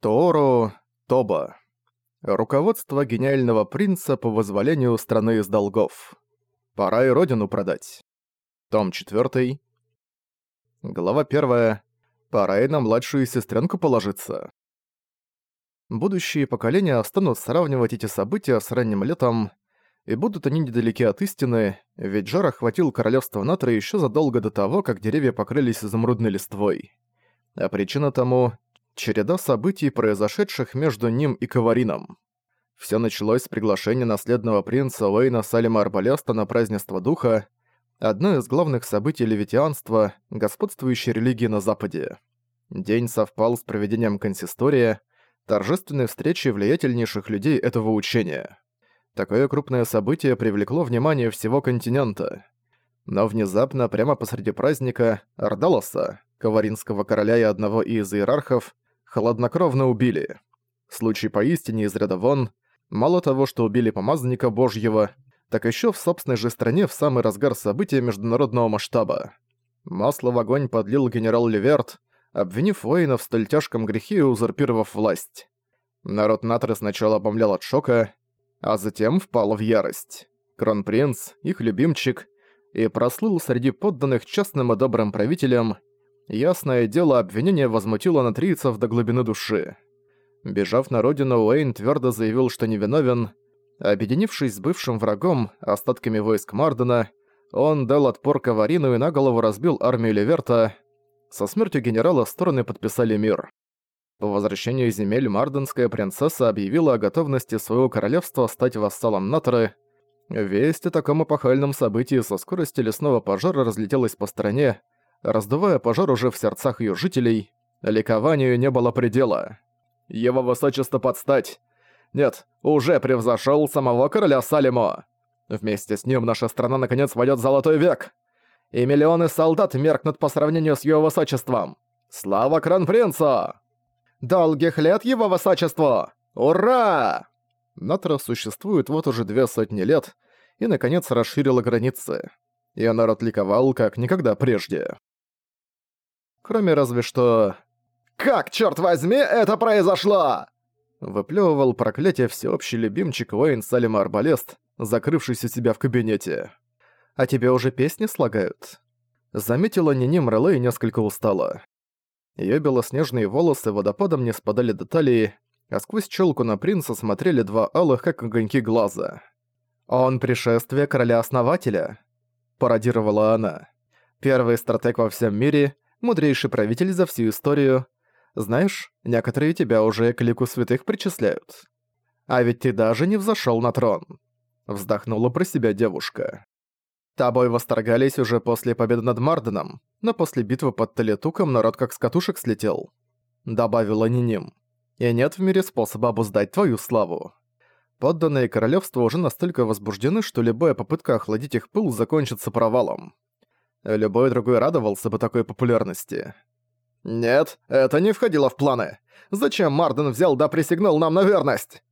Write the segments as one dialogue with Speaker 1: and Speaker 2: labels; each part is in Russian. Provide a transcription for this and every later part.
Speaker 1: Тору Тоба. Руководство гениального принца по вызволению страны из долгов. Пора и родину продать. Том 4. Глава 1. Пора и на младшую сестренку положиться. Будущие поколения станут сравнивать эти события с ранним летом, и будут они недалеки от истины, ведь жар охватил королевство Натра еще задолго до того, как деревья покрылись изумрудной листвой. А причина тому череда событий, произошедших между ним и Каварином. Все началось с приглашения наследного принца Уэйна Салима Арбалеста на празднество духа, одно из главных событий левитианства, господствующей религии на Западе. День совпал с проведением консистория, торжественной встречи влиятельнейших людей этого учения. Такое крупное событие привлекло внимание всего континента. Но внезапно, прямо посреди праздника, Ардалоса, каваринского короля и одного из иерархов, хладнокровно убили. Случай поистине из ряда вон. Мало того, что убили помазанника Божьего, так еще в собственной же стране в самый разгар события международного масштаба. Масло в огонь подлил генерал Леверт, обвинив воина в столь тяжком грехе и узурпировав власть. Народ Натры сначала обомлял от шока, а затем впал в ярость. Кронпринц, их любимчик, и прослыл среди подданных частным и добрым правителем, Ясное дело, обвинение возмутило натрийцев до глубины души. Бежав на родину, Уэйн твердо заявил, что невиновен. Объединившись с бывшим врагом, остатками войск Мардена, он дал отпор Каварину и на голову разбил армию Леверта. Со смертью генерала стороны подписали мир. По возвращению земель марденская принцесса объявила о готовности своего королевства стать вассалом Натры. Весть о таком эпохальном событии со скоростью лесного пожара разлетелась по стране, раздувая пожар уже в сердцах ее жителей, ликованию не было предела. Его высочество подстать. Нет, уже превзошел самого короля Салимо. Вместе с ним наша страна наконец войдет в золотой век. И миллионы солдат меркнут по сравнению с его высочеством. Слава кронпринцу! Долгих лет его высочеству! Ура! Натра существует вот уже две сотни лет и, наконец, расширила границы. И народ ликовал, как никогда прежде. Кроме разве что... «Как, черт возьми, это произошло?» Выплёвывал проклятие всеобщий любимчик Уэйн Салим Арбалест, закрывшийся себя в кабинете. «А тебе уже песни слагают?» Заметила Нини Мрелэй несколько устала. Её белоснежные волосы водопадом не спадали до талии, а сквозь челку на принца смотрели два алых, как огоньки глаза. «Он пришествие короля-основателя», — пародировала она. «Первый стратег во всем мире — мудрейший правитель за всю историю. Знаешь, некоторые тебя уже к лику святых причисляют. А ведь ты даже не взошёл на трон. Вздохнула про себя девушка. Тобой восторгались уже после победы над Марденом, но после битвы под Талетуком народ как с катушек слетел. Добавила Ниним. И нет в мире способа обуздать твою славу. Подданные королевства уже настолько возбуждены, что любая попытка охладить их пыл закончится провалом. Любой другой радовался бы такой популярности. «Нет, это не входило в планы. Зачем Марден взял да присягнул нам на верность?»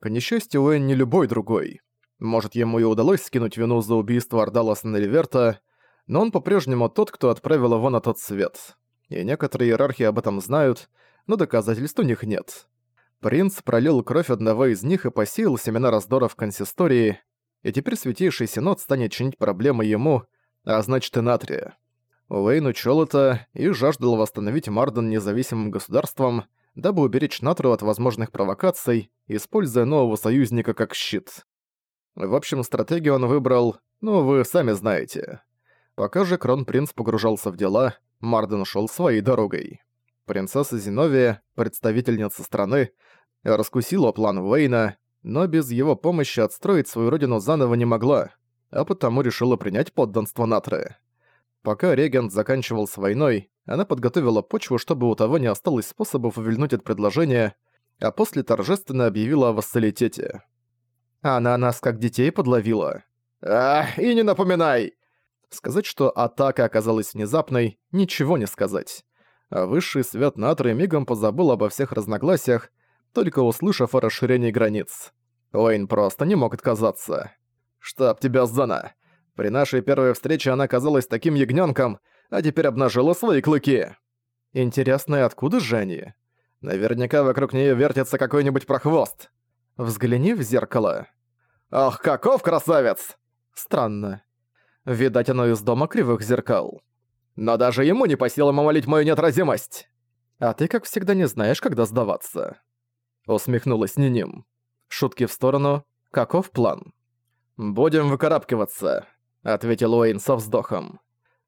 Speaker 1: К несчастью, Уэн не любой другой. Может, ему и удалось скинуть вину за убийство Ардаласа на Ливерта, но он по-прежнему тот, кто отправил его на тот свет. И некоторые иерархи об этом знают, но доказательств у них нет. Принц пролил кровь одного из них и посеял семена раздора в консистории, и теперь Святейший Синод станет чинить проблемы ему, а значит и натрия. Уэйн учёл это и жаждал восстановить Марден независимым государством, дабы уберечь Натру от возможных провокаций, используя нового союзника как щит. В общем, стратегию он выбрал, ну, вы сами знаете. Пока же Кронпринц погружался в дела, Марден шел своей дорогой. Принцесса Зиновия, представительница страны, раскусила план Уэйна, но без его помощи отстроить свою родину заново не могла а потому решила принять подданство Натры. Пока регент заканчивал с войной, она подготовила почву, чтобы у того не осталось способов увильнуть от предложения, а после торжественно объявила о вассалитете. Она нас как детей подловила. «Ах, и не напоминай!» Сказать, что атака оказалась внезапной, ничего не сказать. А высший свет Натры мигом позабыл обо всех разногласиях, только услышав о расширении границ. Уэйн просто не мог отказаться. «Чтоб тебя, Зона! При нашей первой встрече она казалась таким ягнёнком, а теперь обнажила свои клыки!» «Интересно, откуда же они?» Наверняка вокруг нее вертится какой-нибудь прохвост. Взгляни в зеркало. Ах, каков красавец! Странно. Видать, оно из дома кривых зеркал. Но даже ему не по силам омолить мою неотразимость. А ты, как всегда, не знаешь, когда сдаваться. Усмехнулась Ниним. Шутки в сторону. Каков план? «Будем выкарабкиваться», — ответил Уэйн со вздохом.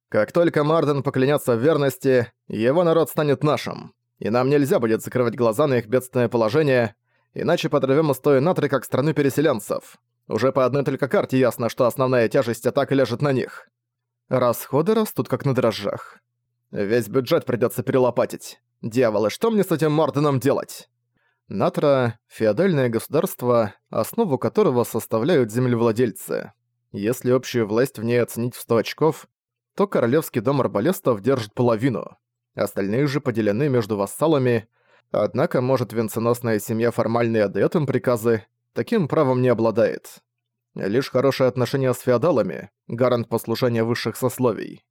Speaker 1: «Как только Марден поклянется в верности, его народ станет нашим, и нам нельзя будет закрывать глаза на их бедственное положение, иначе подорвем устои Натры как страну переселенцев. Уже по одной только карте ясно, что основная тяжесть атаки лежит на них. Расходы растут как на дрожжах. Весь бюджет придется перелопатить. Дьяволы, что мне с этим Морденом делать? Натра – феодальное государство, основу которого составляют землевладельцы. Если общую власть в ней оценить в 100 очков, то королевский дом арбалестов держит половину. Остальные же поделены между вассалами, однако, может, венценосная семья формально и отдаёт им приказы, таким правом не обладает. Лишь хорошие отношения с феодалами – гарант послушания высших сословий.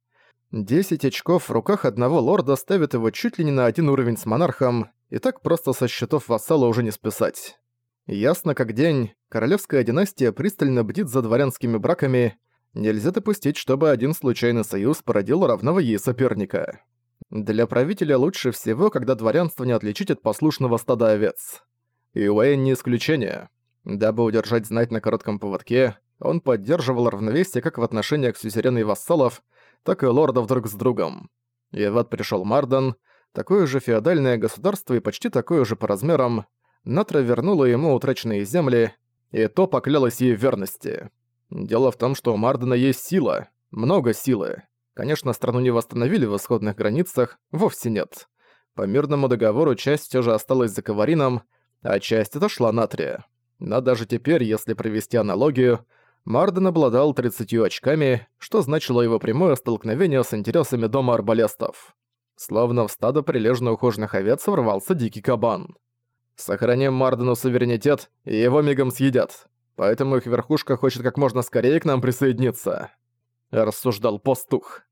Speaker 1: 10 очков в руках одного лорда ставит его чуть ли не на один уровень с монархом, и так просто со счетов вассала уже не списать. Ясно как день, королевская династия пристально бдит за дворянскими браками, нельзя допустить, чтобы один случайный союз породил равного ей соперника. Для правителя лучше всего, когда дворянство не отличить от послушного стада овец. И Уэйн не исключение. Дабы удержать знать на коротком поводке, он поддерживал равновесие как в отношениях сюзерена и вассалов, так и лордов друг с другом. И вот пришел Марден, такое же феодальное государство и почти такое же по размерам, Натра вернула ему утраченные земли, и то поклялась ей верности. Дело в том, что у Мардена есть сила, много силы. Конечно, страну не восстановили в исходных границах, вовсе нет. По мирному договору часть все же осталась за Каварином, а часть отошла Натрия. Но даже теперь, если провести аналогию, Марден обладал 30 очками, что значило его прямое столкновение с интересами дома арбалестов. Словно в стадо прилежно ухоженных овец ворвался дикий кабан. Сохраним Мардену суверенитет, и его мигом съедят. Поэтому их верхушка хочет как можно скорее к нам присоединиться. Рассуждал пастух.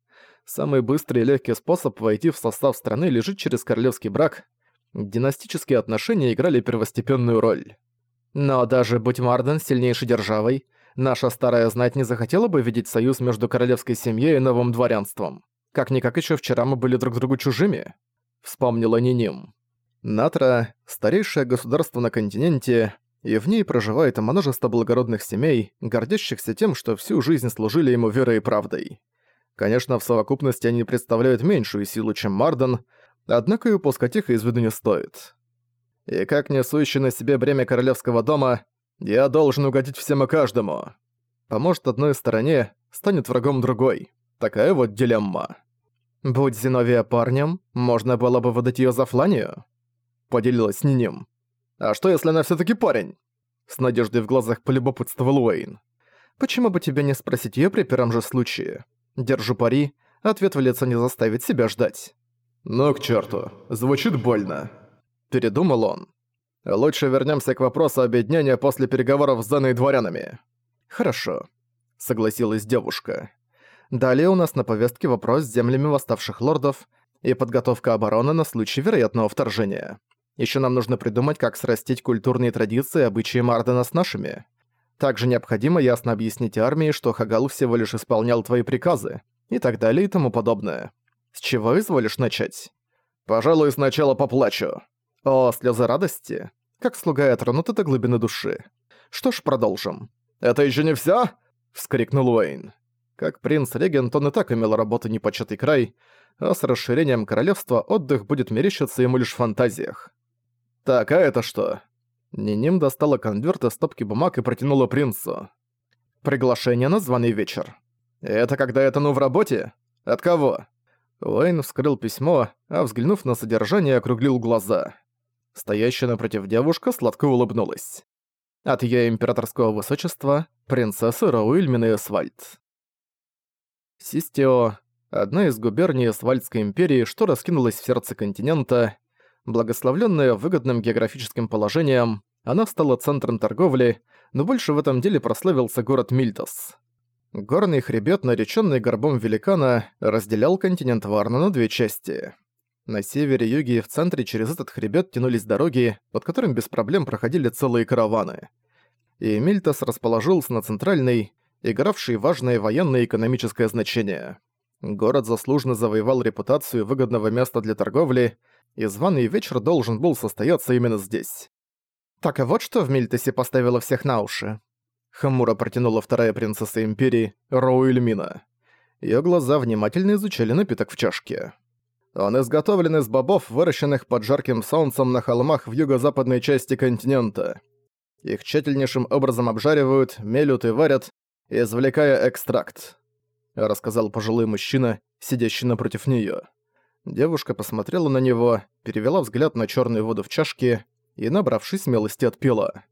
Speaker 1: Самый быстрый и легкий способ войти в состав страны лежит через королевский брак. Династические отношения играли первостепенную роль. Но даже будь Марден сильнейшей державой, Наша старая знать не захотела бы видеть союз между королевской семьей и новым дворянством. Как-никак еще вчера мы были друг другу чужими. Вспомнила Ниним. Натра – старейшее государство на континенте, и в ней проживает множество благородных семей, гордящихся тем, что всю жизнь служили ему верой и правдой. Конечно, в совокупности они представляют меньшую силу, чем Марден, однако и упускать их из виду не стоит. И как несущий на себе бремя королевского дома, я должен угодить всем и каждому. Поможет одной стороне, станет врагом другой. Такая вот дилемма. Будь Зиновия парнем, можно было бы выдать её за Фланию? Поделилась с Ниним. А что, если она всё-таки парень? С надеждой в глазах полюбопытствовал Уэйн. Почему бы тебе не спросить её при первом же случае? Держу пари, ответ в лицо не заставит себя ждать. Ну к черту, звучит больно. Передумал он. Лучше вернемся к вопросу объединения после переговоров с Заной дворянами. Хорошо, согласилась девушка. Далее у нас на повестке вопрос с землями восставших лордов и подготовка обороны на случай вероятного вторжения. Еще нам нужно придумать, как срастить культурные традиции и обычаи Мардена с нашими. Также необходимо ясно объяснить армии, что Хагал всего лишь исполнял твои приказы, и так далее и тому подобное. С чего изволишь начать? Пожалуй, сначала поплачу. О, слезы радости. Как слуга отронуты до глубины души. Что ж, продолжим. «Это еще не все? вскрикнул Уэйн. Как принц-регент он и так имел работу непочатый край, а с расширением королевства отдых будет мерещиться ему лишь в фантазиях. «Так, а это что?» Ниним достала конверт из стопки бумаг и протянула принцу. «Приглашение на званый вечер». «Это когда это ну в работе? От кого?» Уэйн вскрыл письмо, а взглянув на содержание, округлил глаза. Стоящая напротив девушка сладко улыбнулась. От её императорского высочества, принцессы Рауэль Минеесвальд. Систео – одна из губерний Свальдской империи, что раскинулась в сердце континента. Благословленная выгодным географическим положением, она стала центром торговли, но больше в этом деле прославился город Мильтос. Горный хребет, нареченный горбом великана, разделял континент Варна на две части. На севере, юге и в центре через этот хребет тянулись дороги, под которым без проблем проходили целые караваны. И Мильтас расположился на центральной, игравшей важное военное и экономическое значение. Город заслуженно завоевал репутацию выгодного места для торговли, и званый вечер должен был состояться именно здесь. «Так а вот что в Мильтесе поставило всех на уши», — хмуро протянула вторая принцесса Империи, Роуэльмина. Её глаза внимательно изучали напиток в чашке. Он изготовлен из бобов, выращенных под жарким солнцем на холмах в юго-западной части континента. Их тщательнейшим образом обжаривают, мелют и варят, извлекая экстракт», — рассказал пожилой мужчина, сидящий напротив неё. Девушка посмотрела на него, перевела взгляд на чёрную воду в чашке и, набравшись смелости, отпила.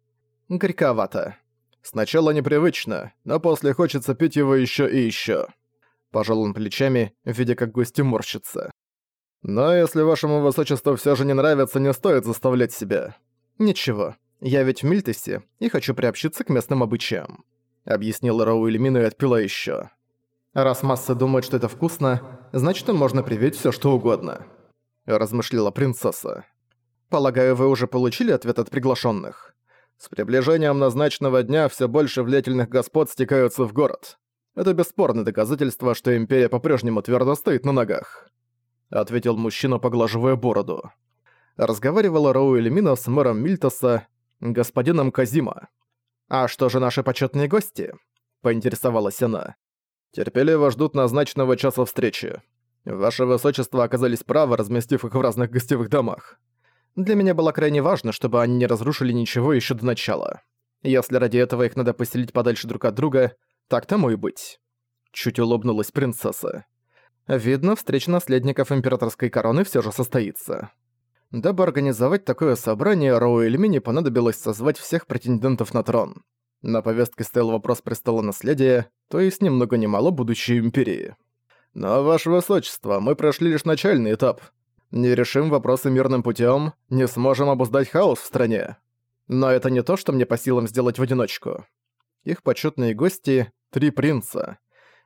Speaker 1: «Горьковато. Сначала непривычно, но после хочется пить его ещё и ещё». Пожал он плечами, видя, как гости морщится. «Но если вашему высочеству всё же не нравится, не стоит заставлять себя». «Ничего, я ведь в Мильтесе и хочу приобщиться к местным обычаям», — объяснила Роу Эльмина и отпила ещё. «Раз масса думает, что это вкусно, значит, им можно привить всё что угодно», — размышляла принцесса. «Полагаю, вы уже получили ответ от приглашённых?» С приближением назначенного дня всё больше влиятельных господ стекаются в город. Это бесспорное доказательство, что Империя по-прежнему твёрдо стоит на ногах», — ответил мужчина, поглаживая бороду. Разговаривала Роу Эльмина с мэром Мильтоса, господином Казима. «А что же наши почётные гости?» — поинтересовалась она. Терпеливо ждут назначенного часа встречи. Ваше Высочество оказались правы, разместив их в разных гостевых домах. Для меня было крайне важно, чтобы они не разрушили ничего еще до начала. Если ради этого их надо поселить подальше друг от друга, так тому и быть. Чуть улыбнулась принцесса. Видно, встреча наследников императорской короны все же состоится. Дабы организовать такое собрание, Роу Эльмине понадобилось созвать всех претендентов на трон. На повестке стоял вопрос престола наследия, то есть ни много ни мало будущей империи. Но, Ваше Высочество, мы прошли лишь начальный этап. Не решим вопросы мирным путем, не сможем обуздать хаос в стране. Но это не то, что мне по силам сделать в одиночку. Их почетные гости — три принца.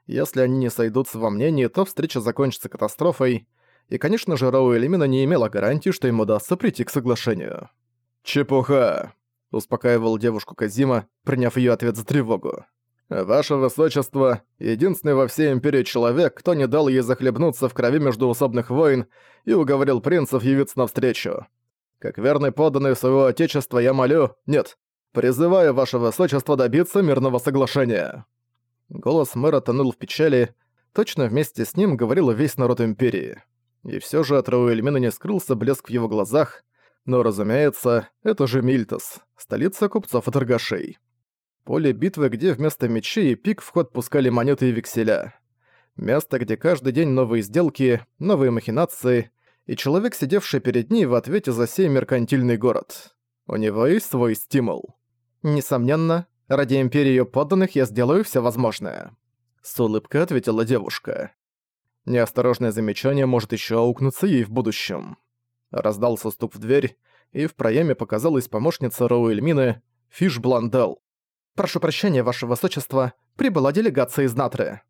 Speaker 1: Если они не сойдутся во мнении, то встреча закончится катастрофой, и, конечно же, Роу Элимина не имела гарантии, что им удастся прийти к соглашению. «Чепуха!» успокаивал девушку Казима, приняв ее ответ за тревогу. «Ваше Высочество, единственный во всей Империи человек, кто не дал ей захлебнуться в крови междуусобных войн и уговорил принцев явиться навстречу. Как верный подданный своего Отечества я молю, нет, призываю Ваше Высочество добиться мирного соглашения». Голос мэра тонул в печали, точно вместе с ним говорил весь народ Империи. И все же от Рауэльмина не скрылся блеск в его глазах, но, разумеется, это же Мильтос, столица купцов и торгашей. Поле битвы, где вместо мечей и пик в ход пускали монеты и векселя. Место, где каждый день новые сделки, новые махинации, и человек, сидевший перед ней в ответе за сей меркантильный город. У него есть свой стимул. Несомненно, ради империи её подданных я сделаю все возможное. С улыбкой ответила девушка. Неосторожное замечание может еще аукнуться ей в будущем. Раздался стук в дверь, и в проеме показалась помощница Роуэльмины, Фиш Бландел. «Прошу прощения, ваше высочество, прибыла делегация из Натры».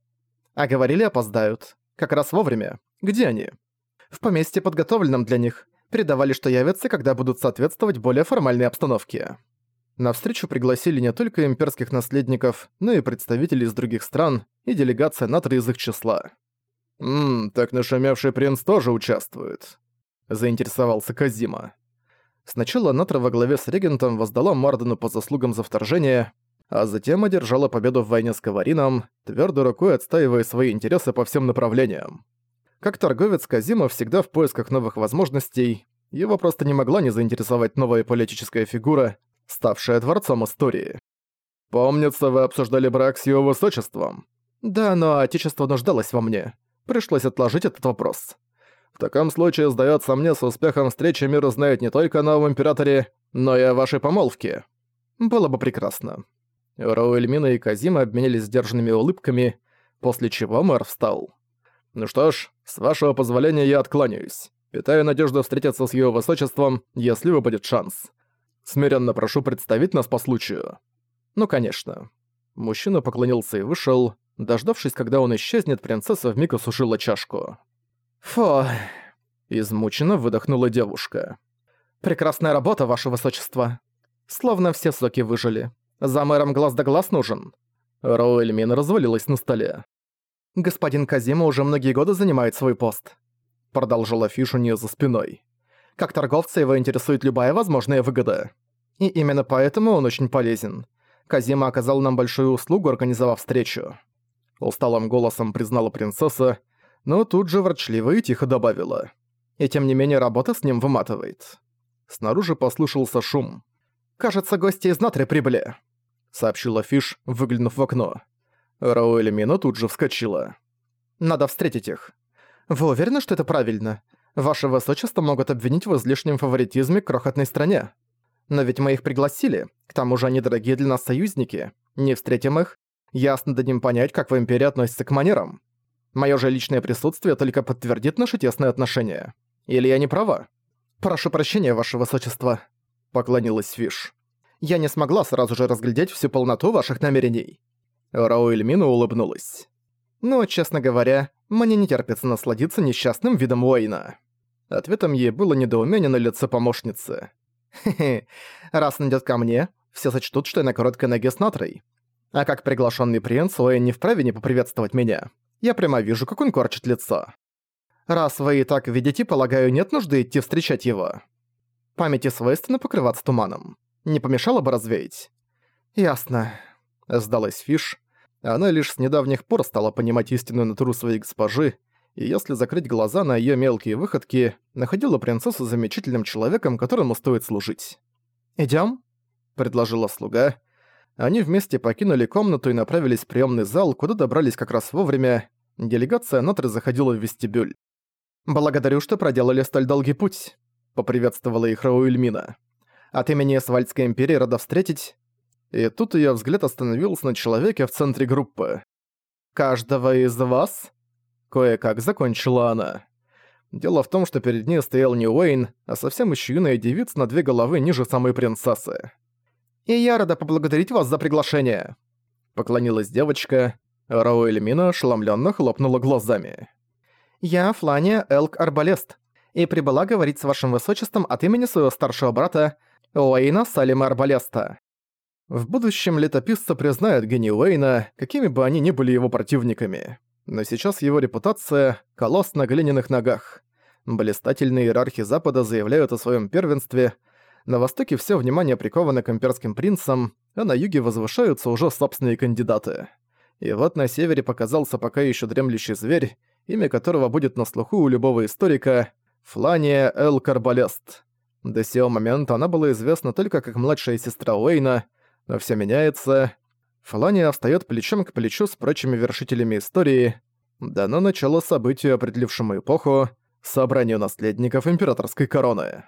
Speaker 1: «А говорили, опоздают. Как раз вовремя. Где они?» «В поместье, подготовленном для них. Передавали, что явятся, когда будут соответствовать более формальной обстановке». На встречу пригласили не только имперских наследников, но и представителей из других стран и делегация Натры из их числа. «Ммм, так нашумевший принц тоже участвует», заинтересовался Казима. Сначала Натра во главе с регентом воздала Мардену по заслугам за вторжение, а затем одержала победу в войне с Каварином, твердой рукой отстаивая свои интересы по всем направлениям. Как торговец Казима всегда в поисках новых возможностей, его просто не могла не заинтересовать новая политическая фигура, ставшая дворцом истории. «Помнится, вы обсуждали брак с его высочеством?» «Да, но отечество нуждалось во мне. Пришлось отложить этот вопрос. В таком случае, сдается мне, с успехом встречи мир узнает не только о новом императоре, но и о вашей помолвке. Было бы прекрасно. Роуэльмина и Казима обменялись сдержанными улыбками, после чего мэр встал. «Ну что ж, с вашего позволения я откланяюсь. Питаю надежду встретиться с его высочеством, если выпадет шанс. Смиренно прошу представить нас по случаю». «Ну, конечно». Мужчина поклонился и вышел. Дождавшись, когда он исчезнет, принцесса вмиг осушила чашку. «Фу...» Измученно выдохнула девушка.
Speaker 2: «Прекрасная работа, ваше высочество. Словно все соки выжили. За мэром глаз да глаз нужен».
Speaker 1: Роуэль Мин развалилась на столе.
Speaker 2: «Господин Казима уже многие годы занимает свой пост», —
Speaker 1: продолжила Фиш у неё за спиной.
Speaker 2: «Как торговца его интересует любая возможная выгода. И именно поэтому он очень полезен. Казима оказал нам большую услугу, организовав встречу».
Speaker 1: Усталым голосом признала принцесса, но тут же ворчливо и тихо добавила.
Speaker 2: «И тем не менее работа с ним выматывает».
Speaker 1: Снаружи послышался шум.
Speaker 2: «Кажется, гости из Натри прибыли», —
Speaker 1: сообщила Фиш, выглянув в окно. Рауэль Мина тут же вскочила.
Speaker 2: «Надо встретить их. Вы уверены, что это правильно? Ваше Высочество могут обвинить в излишнем фаворитизме крохотной стране. Но ведь мы их пригласили, к тому же они дорогие для нас союзники. Не встретим их, ясно дадим понять, как в Империи относятся к манерам. Моё же личное присутствие только подтвердит наши тесные отношения. Или я не права? Прошу прощения, Ваше Высочество», — поклонилась Фиш. «Я не смогла сразу же разглядеть всю полноту ваших намерений».
Speaker 1: Рауэль Мина улыбнулась.
Speaker 2: «Но, честно говоря, мне не терпится насладиться несчастным видом Уэйна».
Speaker 1: Ответом ей было недоумение на лице помощницы.
Speaker 2: «Хе-хе, раз он идёт ко мне, все сочтут, что я на короткой ноге с Натрой. А как приглашенный принц, Уэйн не вправе не поприветствовать меня. Я прямо вижу, как он корчит лицо. Раз вы и так видите, полагаю, нет нужды идти встречать его. Памяти свойственно покрываться туманом. Не помешало бы развеять?» «Ясно», — сдалась Фиш, она лишь с недавних пор стала понимать истинную натуру своей госпожи, и если закрыть глаза на её мелкие выходки, находила принцессу замечательным человеком, которому стоит служить. «Идём?» — предложила слуга. Они вместе покинули комнату и направились в приёмный зал, куда добрались как раз вовремя. Делегация Натры заходила в вестибюль. «Благодарю, что проделали столь долгий путь», — поприветствовала их Рауэльмина. «От имени Свальдской империи рада встретить и тут её взгляд остановился на человеке в центре группы. «Каждого из вас?» Кое-как закончила она. Дело в том, что перед ней стоял не Уэйн, а совсем ещё юная девица на две головы ниже самой принцессы. «И я рада поблагодарить вас за приглашение», — поклонилась девочка. Роуэль Мина ошеломлённо хлопнула глазами. «Я Флания Элк Арбалест, и прибыла говорить с вашим высочеством от имени своего старшего брата Уэйна Салима Арбалеста. В будущем летописцы признают Генни Уэйна, какими бы они ни были его противниками. Но сейчас его репутация – колосс на глиняных ногах. Блистательные иерархи Запада заявляют о своем первенстве. На Востоке все внимание приковано к имперским принцам, а на Юге возвышаются уже собственные кандидаты. И вот на Севере показался пока еще дремлющий зверь, имя которого будет на слуху у любого историка – Флания Эл Карбалест. До сего момента она была известна только как младшая сестра Уэйна – но все меняется. Фалания встает плечом к плечу с прочими вершителями истории. Дано начало событию, определившему эпоху, собранию наследников императорской короны.